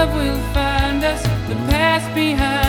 Love will find us, the past behind